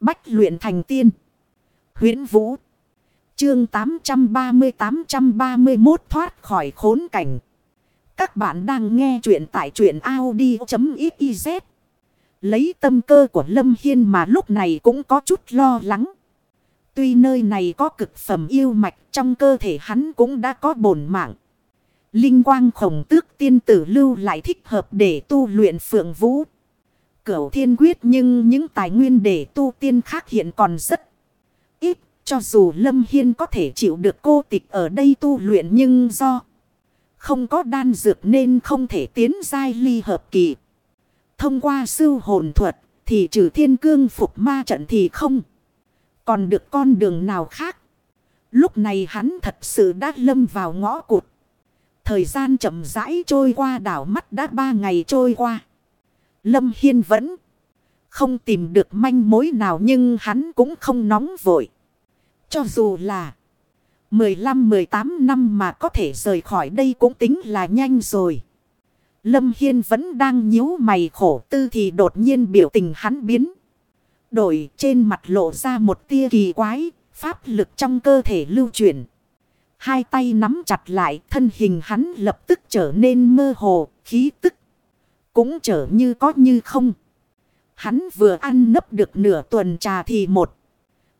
Bách luyện thành tiên. huyễn Vũ. Chương 830-831 thoát khỏi khốn cảnh. Các bạn đang nghe truyện tại truyện Audi.xyz. Lấy tâm cơ của Lâm Hiên mà lúc này cũng có chút lo lắng. Tuy nơi này có cực phẩm yêu mạch, trong cơ thể hắn cũng đã có bổn mạng. Linh quang khổng tước tiên tử lưu lại thích hợp để tu luyện phượng vũ. Cửu thiên quyết nhưng những tài nguyên để tu tiên khác hiện còn rất ít. Cho dù Lâm Hiên có thể chịu được cô tịch ở đây tu luyện nhưng do không có đan dược nên không thể tiến giai ly hợp kỳ. Thông qua sư hồn thuật thì trừ thiên cương phục ma trận thì không. Còn được con đường nào khác. Lúc này hắn thật sự đã lâm vào ngõ cụt. Thời gian chậm rãi trôi qua, đảo mắt đã ba ngày trôi qua. Lâm Hiên vẫn không tìm được manh mối nào nhưng hắn cũng không nóng vội. Cho dù là 15-18 năm mà có thể rời khỏi đây cũng tính là nhanh rồi. Lâm Hiên vẫn đang nhíu mày khổ tư thì đột nhiên biểu tình hắn biến. Đổi trên mặt lộ ra một tia kỳ quái, pháp lực trong cơ thể lưu chuyển. Hai tay nắm chặt lại, thân hình hắn lập tức trở nên mơ hồ, khí tức. Cũng trở như có như không. Hắn vừa ăn nấp được nửa tuần trà thì một.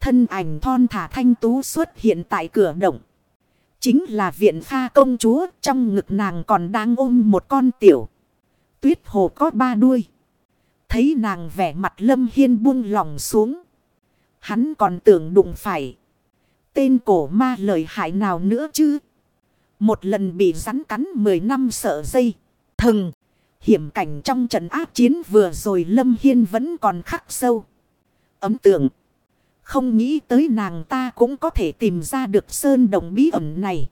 Thân ảnh thon thả thanh tú xuất hiện tại cửa động. Chính là viện pha công chúa, trong ngực nàng còn đang ôm một con tiểu. Tuyết hồ có ba đuôi. Thấy nàng vẻ mặt lâm hiên buông lòng xuống. Hắn còn tưởng đụng phải. Tên cổ ma lời hại nào nữa chứ? Một lần bị rắn cắn 10 năm sợ dây. Thừng. Hiểm cảnh trong trận áp chiến vừa rồi Lâm Hiên vẫn còn khắc sâu. Ấm tượng. Không nghĩ tới nàng ta cũng có thể tìm ra được sơn đồng bí ẩn này.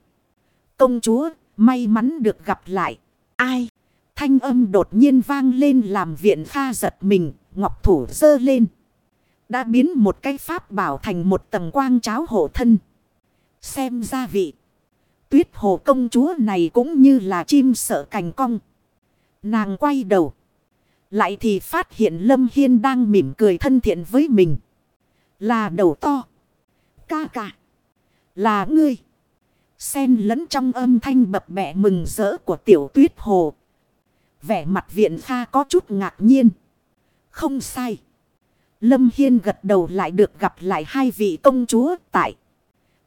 Công chúa, may mắn được gặp lại. Ai? Thanh âm đột nhiên vang lên làm viện pha giật mình, ngọc thủ dơ lên. Đã biến một cái pháp bảo thành một tầng quang cháo hộ thân. Xem ra vị. Tuyết hồ công chúa này cũng như là chim sợ cành cong. Nàng quay đầu. Lại thì phát hiện Lâm Hiên đang mỉm cười thân thiện với mình. Là đầu to. Ca ca. Là ngươi. Xen lẫn trong âm thanh bập bẹ mừng rỡ của tiểu tuyết hồ. Vẻ mặt viện pha có chút ngạc nhiên. Không sai. Lâm Hiên gật đầu lại được gặp lại hai vị công chúa tại.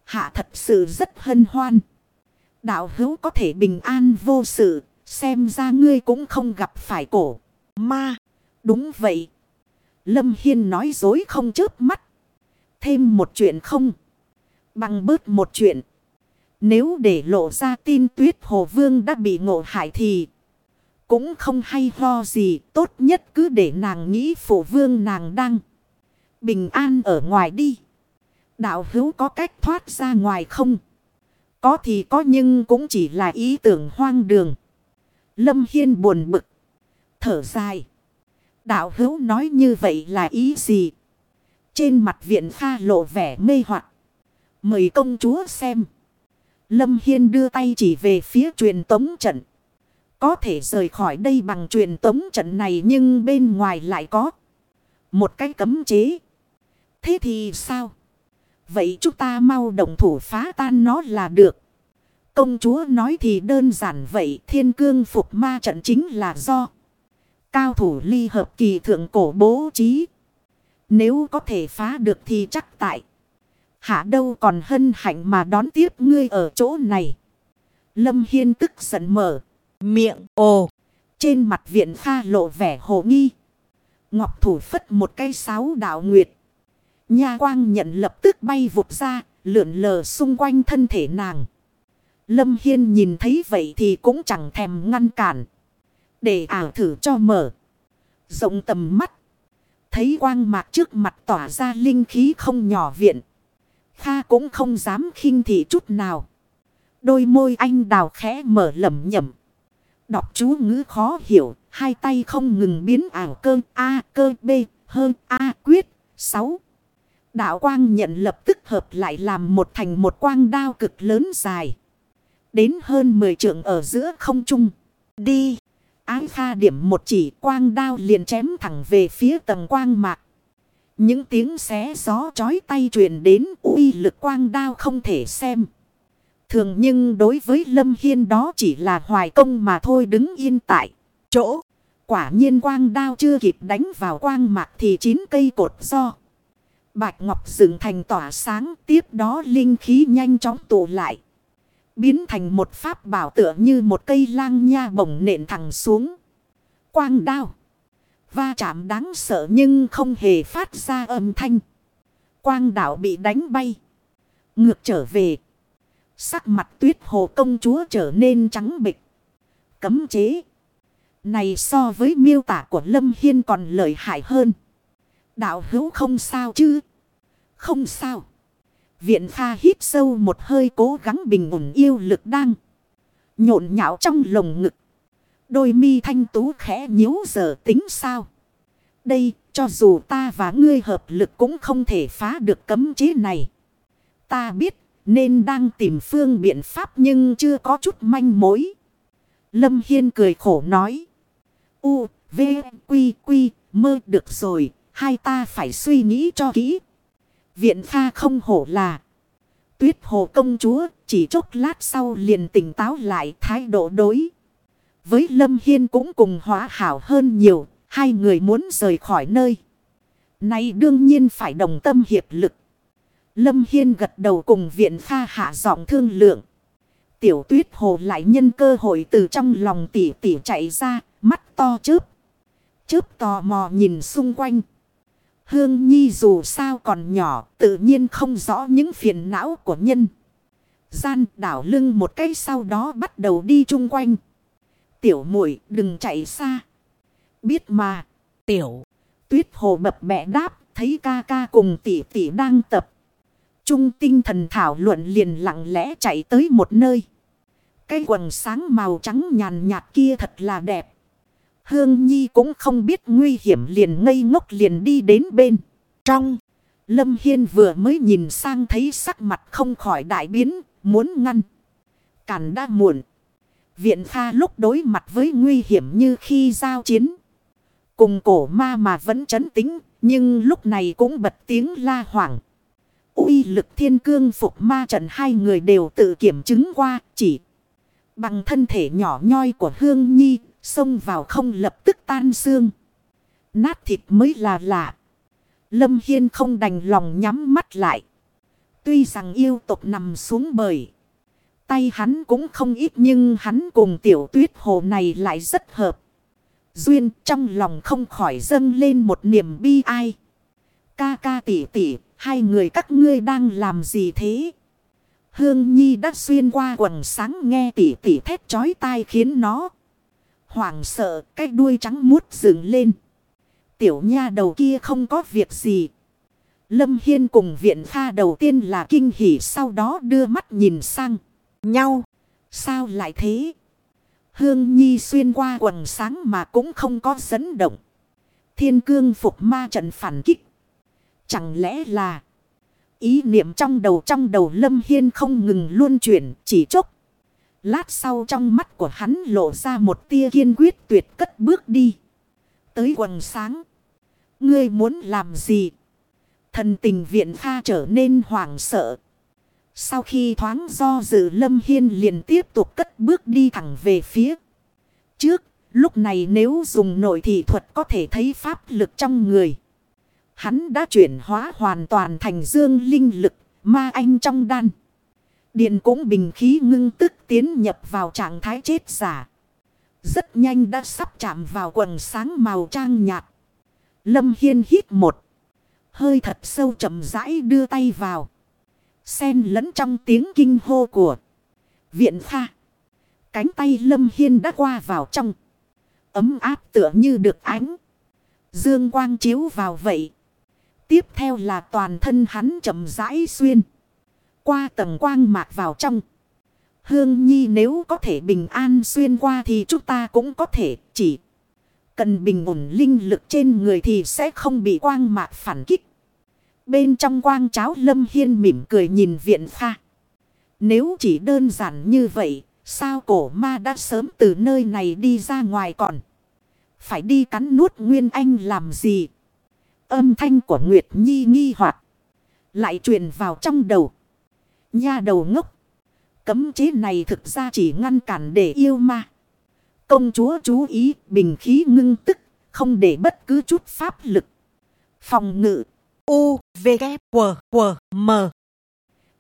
Hạ thật sự rất hân hoan. Đạo hữu có thể bình an vô sự. Xem ra ngươi cũng không gặp phải cổ. Ma. Đúng vậy. Lâm Hiên nói dối không chớp mắt. Thêm một chuyện không. Bằng bớt một chuyện. Nếu để lộ ra tin tuyết hồ vương đã bị ngộ hại thì. Cũng không hay ho gì. Tốt nhất cứ để nàng nghĩ phổ vương nàng đang. Bình an ở ngoài đi. Đạo hữu có cách thoát ra ngoài không? Có thì có nhưng cũng chỉ là ý tưởng hoang đường. Lâm Hiên buồn bực. Thở dài. Đạo hữu nói như vậy là ý gì? Trên mặt viện pha lộ vẻ mê hoặc Mời công chúa xem. Lâm Hiên đưa tay chỉ về phía truyền tống trận. Có thể rời khỏi đây bằng truyền tống trận này nhưng bên ngoài lại có một cái cấm chế. Thế thì sao? Vậy chúng ta mau động thủ phá tan nó là được. Công chúa nói thì đơn giản vậy, thiên cương phục ma trận chính là do cao thủ ly hợp kỳ thượng cổ bố trí. Nếu có thể phá được thì chắc tại. Hạ đâu còn hân hạnh mà đón tiếp ngươi ở chỗ này. Lâm Hiên tức giận mở. Miệng, ồ. Trên mặt viện pha lộ vẻ hồ nghi. Ngọc thủ phất một cây sáo đạo nguyệt. Nha quang nhận lập tức bay vụt ra. Lượn lờ xung quanh thân thể nàng. Lâm Hiên nhìn thấy vậy thì cũng chẳng thèm ngăn cản. Để ảo thử cho mở. Rộng tầm mắt. Thấy quang mạc trước mặt tỏa ra linh khí không nhỏ viện. Kha cũng không dám khinh thị chút nào. Đôi môi anh đào khẽ mở lẩm nhẩm. Đọc chú ngữ khó hiểu. Hai tay không ngừng biến ảo cơ, A, cơ, B hơn A, quyết. Sáu. Đạo quang nhận lập tức hợp lại làm một thành một quang đao cực lớn dài. Đến hơn 10 trượng ở giữa không trung. Đi. Ái pha điểm một chỉ quang đao liền chém thẳng về phía tầng quang mạc. Những tiếng xé gió chói tay truyền đến uy lực quang đao không thể xem. Thường nhưng đối với Lâm Hiên đó chỉ là hoài công mà thôi đứng yên tại chỗ. Quả nhiên quang đao chưa kịp đánh vào quang mạc thì chín cây cột do. Bạch Ngọc dựng thành tỏa sáng, tiếp đó linh khí nhanh chóng tụ lại. Biến thành một pháp bảo tựa như một cây lang nha bổng nện thẳng xuống. Quang đao. Va chạm đáng sợ nhưng không hề phát ra âm thanh. Quang đảo bị đánh bay. Ngược trở về. Sắc mặt tuyết hồ công chúa trở nên trắng bịch. Cấm chế. Này so với miêu tả của Lâm Hiên còn lợi hại hơn. Đạo hữu không sao chứ. Không sao. Viện pha hít sâu một hơi cố gắng bình ổn yêu lực đang. Nhộn nhạo trong lồng ngực. Đôi mi thanh tú khẽ nhíu giờ tính sao. Đây cho dù ta và ngươi hợp lực cũng không thể phá được cấm chế này. Ta biết nên đang tìm phương biện pháp nhưng chưa có chút manh mối. Lâm Hiên cười khổ nói. U, V, Quy, Quy, mơ được rồi. Hai ta phải suy nghĩ cho kỹ. Viện pha không hổ là. Tuyết hồ công chúa chỉ chốc lát sau liền tỉnh táo lại thái độ đối. Với Lâm Hiên cũng cùng hóa hảo hơn nhiều. Hai người muốn rời khỏi nơi. Nay đương nhiên phải đồng tâm hiệp lực. Lâm Hiên gật đầu cùng viện pha hạ giọng thương lượng. Tiểu tuyết hồ lại nhân cơ hội từ trong lòng tỉ tỉ chạy ra, mắt to chớp. Chớp tò mò nhìn xung quanh. Hương Nhi dù sao còn nhỏ, tự nhiên không rõ những phiền não của nhân. Gian đảo lưng một cái sau đó bắt đầu đi chung quanh. Tiểu muội đừng chạy xa. Biết mà, tiểu, tuyết hồ bập bẹ đáp, thấy ca ca cùng tỷ tỷ đang tập. Trung tinh thần thảo luận liền lặng lẽ chạy tới một nơi. Cái quần sáng màu trắng nhàn nhạt kia thật là đẹp. Hương Nhi cũng không biết nguy hiểm liền ngây ngốc liền đi đến bên. Trong, Lâm Hiên vừa mới nhìn sang thấy sắc mặt không khỏi đại biến, muốn ngăn. Cản đã muộn. Viện pha lúc đối mặt với nguy hiểm như khi giao chiến. Cùng cổ ma mà vẫn chấn tính, nhưng lúc này cũng bật tiếng la hoảng uy lực thiên cương phục ma trận hai người đều tự kiểm chứng qua chỉ. Bằng thân thể nhỏ nhoi của Hương Nhi, xông vào không lập tức tan xương. Nát thịt mới là lạ. Lâm Hiên không đành lòng nhắm mắt lại. Tuy rằng yêu tộc nằm xuống bời. Tay hắn cũng không ít nhưng hắn cùng tiểu tuyết hồ này lại rất hợp. Duyên trong lòng không khỏi dâng lên một niềm bi ai. Ca ca tỷ tỷ Hai người các ngươi đang làm gì thế? Hương Nhi đã xuyên qua quần sáng nghe tỉ tỉ thét chói tai khiến nó. Hoảng sợ cái đuôi trắng muốt dựng lên. Tiểu nha đầu kia không có việc gì. Lâm Hiên cùng viện pha đầu tiên là kinh hỉ sau đó đưa mắt nhìn sang nhau. Sao lại thế? Hương Nhi xuyên qua quần sáng mà cũng không có dẫn động. Thiên cương phục ma trận phản kích. Chẳng lẽ là ý niệm trong đầu trong đầu Lâm Hiên không ngừng luôn chuyển chỉ chốc. Lát sau trong mắt của hắn lộ ra một tia kiên quyết tuyệt cất bước đi. Tới quần sáng. Ngươi muốn làm gì? Thần tình viện pha trở nên hoảng sợ. Sau khi thoáng do dự Lâm Hiên liền tiếp tục cất bước đi thẳng về phía trước. Lúc này nếu dùng nội thị thuật có thể thấy pháp lực trong người. Hắn đã chuyển hóa hoàn toàn thành dương linh lực, ma anh trong đan. Điện cũng bình khí ngưng tức tiến nhập vào trạng thái chết giả. Rất nhanh đã sắp chạm vào quần sáng màu trang nhạt. Lâm Hiên hít một. Hơi thật sâu chậm rãi đưa tay vào. Xen lẫn trong tiếng kinh hô của viện pha. Cánh tay Lâm Hiên đã qua vào trong. Ấm áp tựa như được ánh. Dương quang chiếu vào vậy. Tiếp theo là toàn thân hắn chậm rãi xuyên. Qua tầng quang mạc vào trong. Hương Nhi nếu có thể bình an xuyên qua thì chúng ta cũng có thể chỉ. Cần bình ổn linh lực trên người thì sẽ không bị quang mạc phản kích. Bên trong quang cháo Lâm Hiên mỉm cười nhìn viện pha. Nếu chỉ đơn giản như vậy, sao cổ ma đã sớm từ nơi này đi ra ngoài còn? Phải đi cắn nuốt Nguyên Anh làm gì? Âm thanh của Nguyệt Nhi nghi hoặc Lại truyền vào trong đầu. Nha đầu ngốc. Cấm chế này thực ra chỉ ngăn cản để yêu ma. Công chúa chú ý bình khí ngưng tức. Không để bất cứ chút pháp lực. Phòng ngự. U, V, K, W, W, M.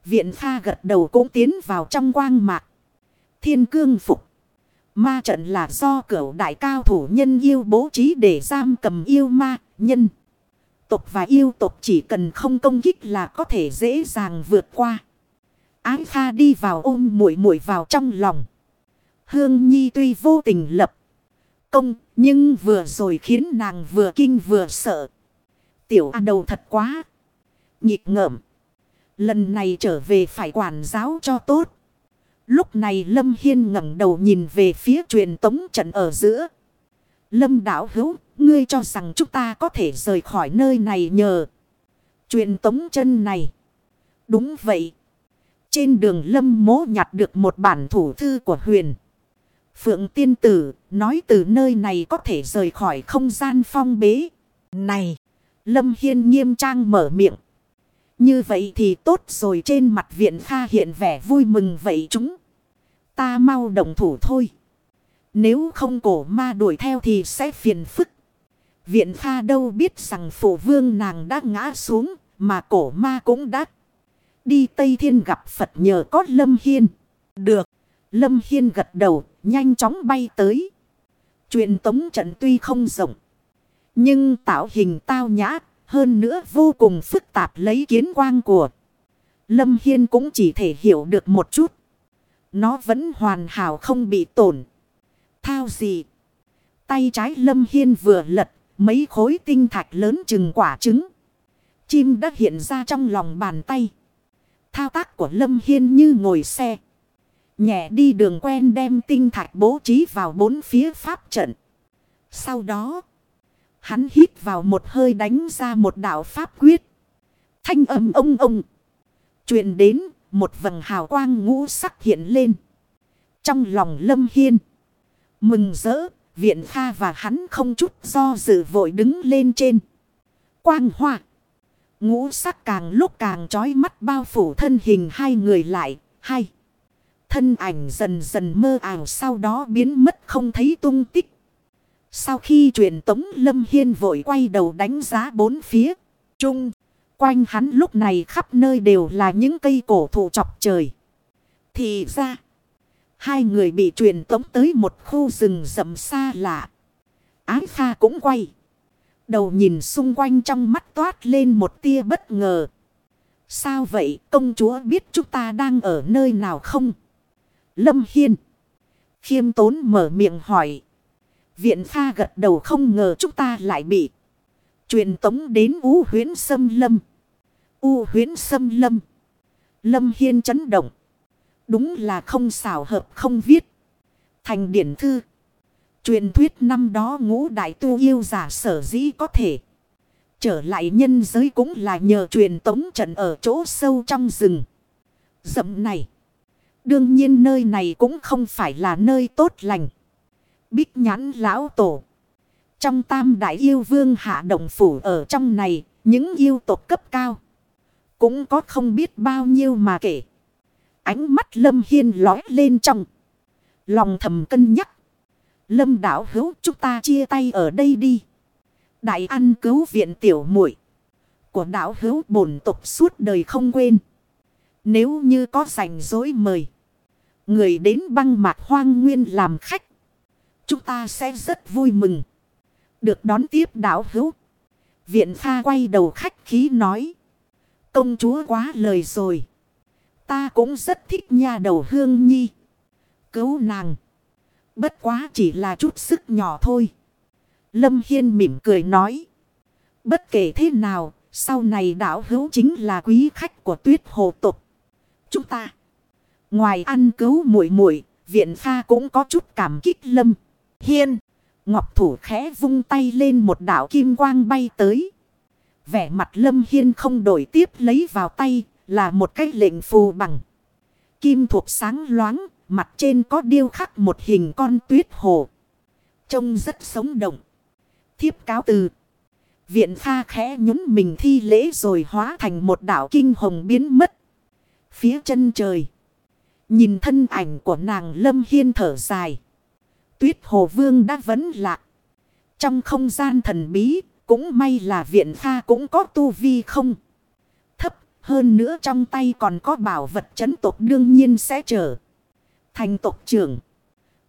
Viện pha gật đầu cũng tiến vào trong quang mạc. Thiên cương phục. Ma trận là do cửu đại cao thủ nhân yêu bố trí để giam cầm yêu ma, nhân. Tục và yêu tục chỉ cần không công kích là có thể dễ dàng vượt qua. Ái kha đi vào ôm muội muội vào trong lòng. Hương Nhi tuy vô tình lập công, nhưng vừa rồi khiến nàng vừa kinh vừa sợ. Tiểu A đầu thật quá. Nhịp ngợm. Lần này trở về phải quản giáo cho tốt. Lúc này Lâm Hiên ngẩng đầu nhìn về phía truyền tống trận ở giữa. Lâm đảo hữu, ngươi cho rằng chúng ta có thể rời khỏi nơi này nhờ. Truyền tống chân này. Đúng vậy. Trên đường Lâm mố nhặt được một bản thủ thư của huyền. Phượng tiên tử, nói từ nơi này có thể rời khỏi không gian phong bế. Này! Lâm Hiên nghiêm trang mở miệng. Như vậy thì tốt rồi, trên mặt viện pha hiện vẻ vui mừng, vậy chúng. Ta mau động thủ thôi. Nếu không cổ ma đuổi theo thì sẽ phiền phức. Viện pha đâu biết rằng phổ vương nàng đã ngã xuống, mà cổ ma cũng đã. Đi Tây Thiên gặp Phật nhờ có Lâm Hiên. Được. Lâm Hiên gật đầu, nhanh chóng bay tới. Truyền tống trận tuy không rộng. Nhưng tạo hình tao nhã, hơn nữa vô cùng phức tạp lấy kiến quang của. Lâm Hiên cũng chỉ thể hiểu được một chút. Nó vẫn hoàn hảo không bị tổn. Thao gì? Tay trái Lâm Hiên vừa lật. Mấy khối tinh thạch lớn chừng quả trứng. Chim đã hiện ra trong lòng bàn tay. Thao tác của Lâm Hiên như ngồi xe. Nhẹ đi đường quen đem tinh thạch bố trí vào bốn phía pháp trận. Sau đó. Hắn hít vào một hơi đánh ra một đạo pháp quyết. Thanh âm ông ông. truyền đến, một vầng hào quang ngũ sắc hiện lên. Trong lòng lâm hiên. Mừng rỡ. Viện pha và hắn không chút do dự vội đứng lên trên. Quang hoa. Ngũ sắc càng lúc càng trói mắt bao phủ thân hình hai người lại. Hai. Thân ảnh dần dần mơ ảo sau đó biến mất không thấy tung tích. Sau khi truyền tống Lâm Hiên vội quay đầu đánh giá bốn phía. Trung. Quanh hắn lúc này khắp nơi đều là những cây cổ thụ chọc trời. Thì ra. Hai người bị truyền tống tới một khu rừng rậm xa lạ. Ái pha cũng quay. Đầu nhìn xung quanh trong mắt toát lên một tia bất ngờ. Sao vậy công chúa biết chúng ta đang ở nơi nào không? Lâm Hiên. Khiêm tốn mở miệng hỏi. Viện pha gật đầu không ngờ chúng ta lại bị. truyền tống đến U huyến sâm lâm. U huyến sâm lâm. Lâm Hiên chấn động. Đúng là không xảo hợp, không viết. Thành điển thư. Truyền thuyết năm đó ngũ đại tu yêu giả sở dĩ có thể. Trở lại nhân giới cũng là nhờ truyền tống trận ở chỗ sâu trong rừng. Dậm này. Đương nhiên nơi này cũng không phải là nơi tốt lành. Bích nhãn lão tổ. Trong tam đại yêu vương hạ động phủ ở trong này, những yêu tộc cấp cao. Cũng có không biết bao nhiêu mà kể. Ánh mắt lâm hiên lói lên trong. Lòng thầm cân nhắc. Lâm đảo hữu, chúng ta chia tay ở đây đi. Đại ăn cứu viện tiểu muội Của đảo hữu bổn tộc suốt đời không quên. Nếu như có rảnh dối mời. Người đến băng mạc hoang nguyên làm khách. Chúng ta sẽ rất vui mừng. Được đón tiếp đảo hữu. Viện pha quay đầu khách khí nói. Công chúa quá lời rồi. Ta cũng rất thích nha đầu hương nhi. Cứu nàng. Bất quá chỉ là chút sức nhỏ thôi. Lâm Hiên mỉm cười nói. Bất kể thế nào, sau này đảo hữu chính là quý khách của tuyết hồ tục. Chúng ta. Ngoài ăn cứu muội muội viện pha cũng có chút cảm kích Lâm. Hiên. Ngọc thủ khẽ vung tay lên một đảo kim quang bay tới. Vẻ mặt Lâm Hiên không đổi tiếp lấy vào tay là một cái lệnh phù bằng. Kim thuộc sáng loáng, mặt trên có điêu khắc một hình con tuyết hồ. Trông rất sống động. Thiếp cáo từ. Viện pha khẽ nhún mình thi lễ rồi hóa thành một đảo kinh hồng biến mất. Phía chân trời. Nhìn thân ảnh của nàng lâm hiên thở dài. Tuyết hồ vương đã vấn lạc. Trong không gian thần bí, cũng may là viện pha cũng có tu vi không. Thấp hơn nữa trong tay còn có bảo vật chấn tộc đương nhiên sẽ trở. Thành tộc trưởng.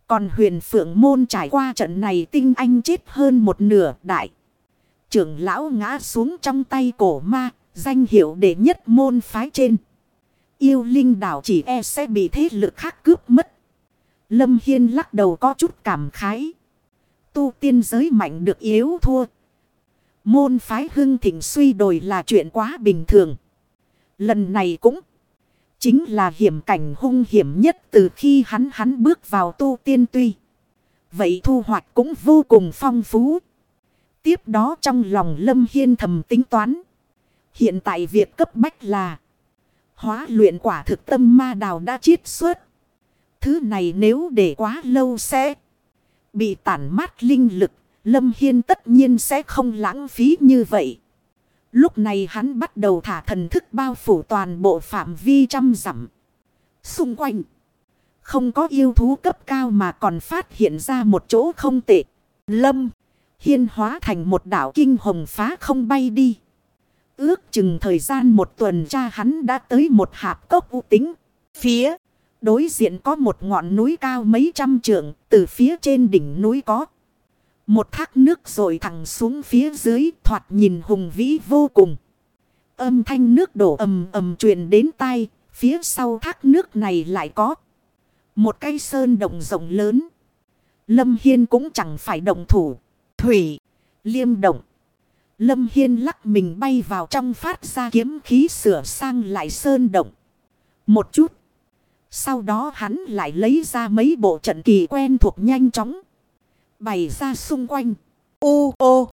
Còn huyền phượng môn trải qua trận này tinh anh chết hơn một nửa đại. Trưởng lão ngã xuống trong tay cổ ma, danh hiệu đệ nhất môn phái trên. Yêu linh đảo chỉ e sẽ bị thế lực khác cướp mất. Lâm Hiên lắc đầu có chút cảm khái. Tu tiên giới mạnh được yếu thua. Môn phái hưng thịnh suy đồi là chuyện quá bình thường. Lần này cũng chính là hiểm cảnh hung hiểm nhất từ khi hắn hắn bước vào tu tiên tuy. Vậy thu hoạch cũng vô cùng phong phú. Tiếp đó trong lòng Lâm Hiên thầm tính toán. Hiện tại việc cấp bách là hóa luyện quả thực tâm ma đào đã chiết xuất. Thứ này nếu để quá lâu sẽ bị tản mát linh lực. Lâm Hiên tất nhiên sẽ không lãng phí như vậy. Lúc này hắn bắt đầu thả thần thức bao phủ toàn bộ phạm vi trăm dặm. Xung quanh. Không có yêu thú cấp cao mà còn phát hiện ra một chỗ không tệ. Lâm. Hiên hóa thành một đảo kinh hồng phá không bay đi. Ước chừng thời gian một tuần cha hắn đã tới một hạp cốc u tính. Phía đối diện có một ngọn núi cao mấy trăm trượng. Từ phía trên đỉnh núi có. Một thác nước rồi thẳng xuống phía dưới thoạt nhìn hùng vĩ vô cùng. Âm thanh nước đổ ầm ầm truyền đến tai. Phía sau thác nước này lại có. Một cây sơn động rộng lớn. Lâm Hiên cũng chẳng phải động thủ. Thủy, liêm động. Lâm Hiên lắc mình bay vào trong phát ra kiếm khí sửa sang lại sơn động. Một chút. Sau đó hắn lại lấy ra mấy bộ trận kỳ quen thuộc nhanh chóng. Bày ra xung quanh. Ô ô.